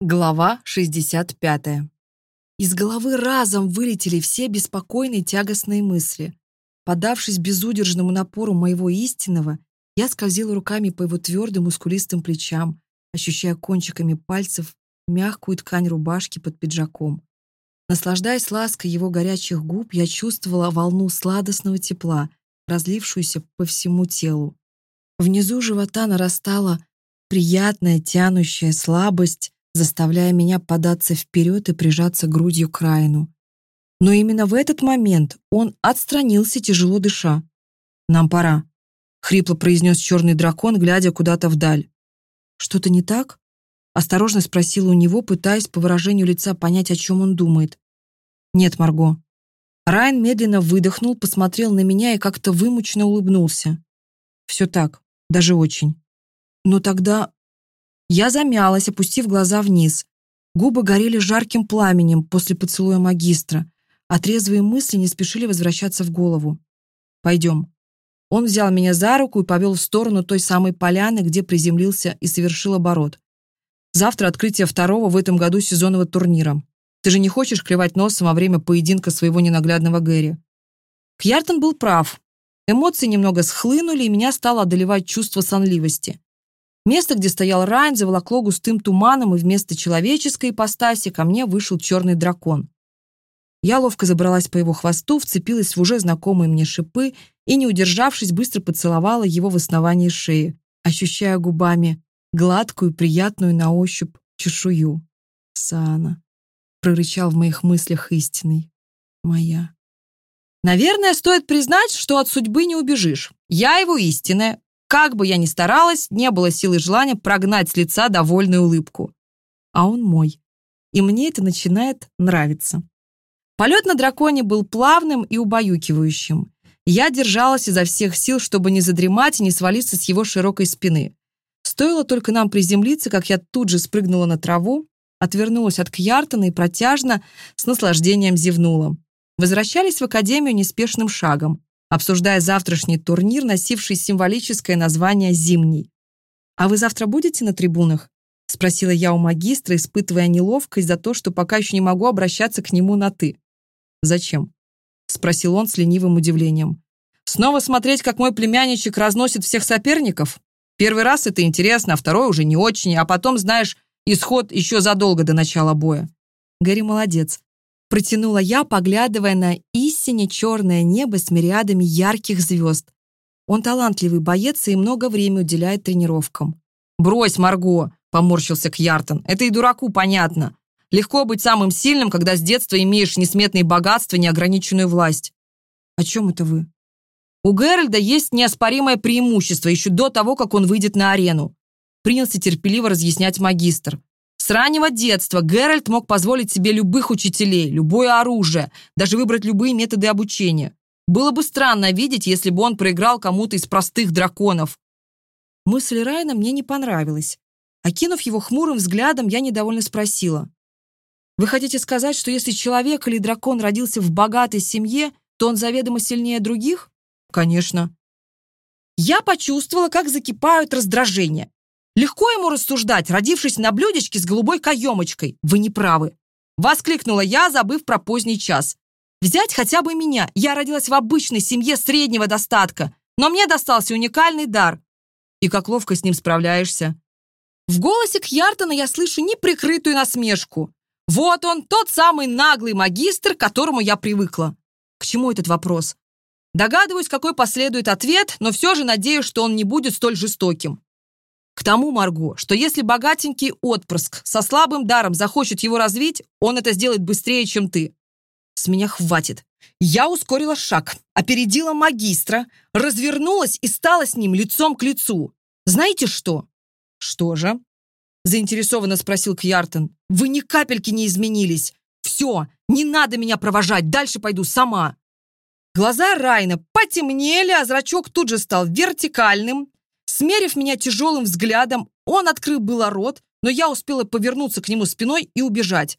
Глава 65. Из головы разом вылетели все беспокойные тягостные мысли. Подавшись безудержному напору моего истинного, я скользила руками по его твердым мускулистым плечам, ощущая кончиками пальцев мягкую ткань рубашки под пиджаком. Наслаждаясь лаской его горячих губ, я чувствовала волну сладостного тепла, разлившуюся по всему телу. Внизу живота нарастала приятная тянущая слабость, заставляя меня податься вперед и прижаться грудью к Райну. Но именно в этот момент он отстранился, тяжело дыша. «Нам пора», — хрипло произнес черный дракон, глядя куда-то вдаль. «Что-то не так?» — осторожно спросила у него, пытаясь по выражению лица понять, о чем он думает. «Нет, Марго». Райан медленно выдохнул, посмотрел на меня и как-то вымученно улыбнулся. «Все так, даже очень». «Но тогда я замялась, опустив глаза вниз. Губы горели жарким пламенем после поцелуя магистра, а трезвые мысли не спешили возвращаться в голову. «Пойдем». Он взял меня за руку и повел в сторону той самой поляны, где приземлился и совершил оборот. «Завтра открытие второго в этом году сезонного турнира. Ты же не хочешь клевать носом во время поединка своего ненаглядного Гэри?» Кьяртон был прав. Эмоции немного схлынули, и меня стало одолевать чувство сонливости. Место, где стоял Райан, заволокло густым туманом, и вместо человеческой ипостаси ко мне вышел черный дракон. Я ловко забралась по его хвосту, вцепилась в уже знакомые мне шипы и, не удержавшись, быстро поцеловала его в основании шеи, ощущая губами гладкую, приятную на ощупь чешую. «Сана», — прорычал в моих мыслях истинный, — «моя». Наверное, стоит признать, что от судьбы не убежишь. Я его истинная, Как бы я ни старалась, не было силы и желания прогнать с лица довольную улыбку. А он мой. И мне это начинает нравиться. Полет на драконе был плавным и убаюкивающим. Я держалась изо всех сил, чтобы не задремать и не свалиться с его широкой спины. Стоило только нам приземлиться, как я тут же спрыгнула на траву, отвернулась от Кьяртона и протяжно, с наслаждением зевнула. Возвращались в академию неспешным шагом обсуждая завтрашний турнир, носивший символическое название «Зимний». «А вы завтра будете на трибунах?» — спросила я у магистра, испытывая неловкость за то, что пока еще не могу обращаться к нему на «ты». «Зачем?» — спросил он с ленивым удивлением. «Снова смотреть, как мой племянничек разносит всех соперников? Первый раз это интересно, а второй уже не очень, а потом, знаешь, исход еще задолго до начала боя». Гэри молодец. Протянула я, поглядывая на И поистине черное небо с мириадами ярких звезд. Он талантливый боец и много времени уделяет тренировкам. «Брось, Марго!» – поморщился Кьяртон. «Это и дураку понятно. Легко быть самым сильным, когда с детства имеешь несметные богатства, неограниченную власть». «О чем это вы?» «У Геральда есть неоспоримое преимущество еще до того, как он выйдет на арену», принялся терпеливо разъяснять магистр. С раннего детства Геральт мог позволить себе любых учителей, любое оружие, даже выбрать любые методы обучения. Было бы странно видеть, если бы он проиграл кому-то из простых драконов. Мысль Райна мне не понравилась. Окинув его хмурым взглядом, я недовольно спросила. «Вы хотите сказать, что если человек или дракон родился в богатой семье, то он заведомо сильнее других?» «Конечно». Я почувствовала, как закипают раздражения. Легко ему рассуждать, родившись на блюдечке с голубой каемочкой. Вы не правы. Воскликнула я, забыв про поздний час. Взять хотя бы меня. Я родилась в обычной семье среднего достатка, но мне достался уникальный дар. И как ловко с ним справляешься. В голосе Кьяртона я слышу неприкрытую насмешку. Вот он, тот самый наглый магистр, к которому я привыкла. К чему этот вопрос? Догадываюсь, какой последует ответ, но все же надеюсь, что он не будет столь жестоким. К тому, Марго, что если богатенький отпрыск со слабым даром захочет его развить, он это сделает быстрее, чем ты. С меня хватит. Я ускорила шаг, опередила магистра, развернулась и стала с ним лицом к лицу. Знаете что? Что же? Заинтересованно спросил Кьяртон. Вы ни капельки не изменились. Все, не надо меня провожать, дальше пойду сама. Глаза Райна потемнели, а зрачок тут же стал вертикальным, Смерив меня тяжелым взглядом, он открыл было рот, но я успела повернуться к нему спиной и убежать.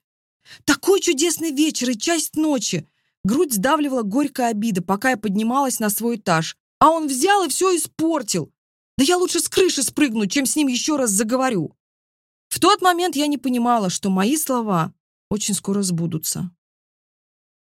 Такой чудесный вечер и часть ночи! Грудь сдавливала горькая обида, пока я поднималась на свой этаж. А он взял и все испортил. Да я лучше с крыши спрыгну, чем с ним еще раз заговорю. В тот момент я не понимала, что мои слова очень скоро сбудутся.